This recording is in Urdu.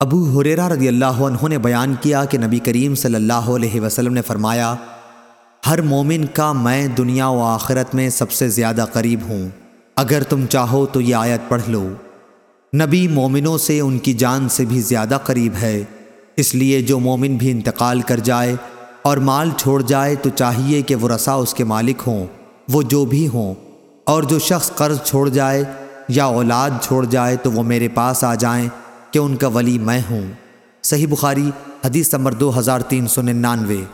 ابو حریرہ رضی اللہ عنہ نے بیان کیا کہ نبی کریم صلی اللہ علیہ وسلم نے فرمایا، ہر مومن کا میں دنیا و آخرت میں سب سے زیادہ قریب ہوں۔ اگر تم چاہو تو یہ آیت پڑھ لو۔ نبی مومنوں سے ان کی جان سے بھی زیادہ قریب ہے۔ اس لیے جو مومن بھی انتقال کر جائے اور مال چھوڑ جائے تو چاہیے کہ وہ رسا اس کے مالک ہوں۔ وہ جو بھی ہوں۔ اور جو شخص قرض چھوڑ جائے یا اولاد چھوڑ جائے تو وہ میرے پاس آ جائیں۔ کہ ان کا ولی میں ہوں۔ صحیح بخاری حدیث نمبر دو ہزار تین سو ننانوے۔